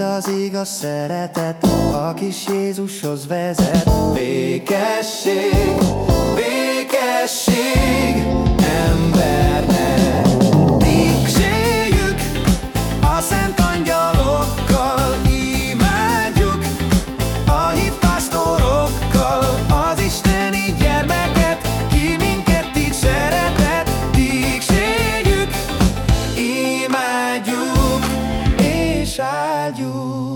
amit az igaz szeretet, a kis Jézushoz vezet. Békesség, beside you.